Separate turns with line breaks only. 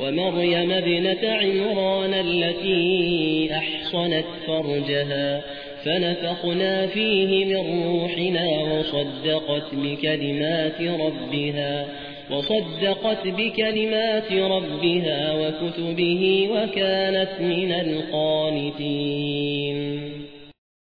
ومريم ابنة عمران التي أحصنت فرجها فنفخنا فيه من روحنا وصدقت بكلمات ربها وصدقت بكلمات ربها وكتبه وكانت من القانتين.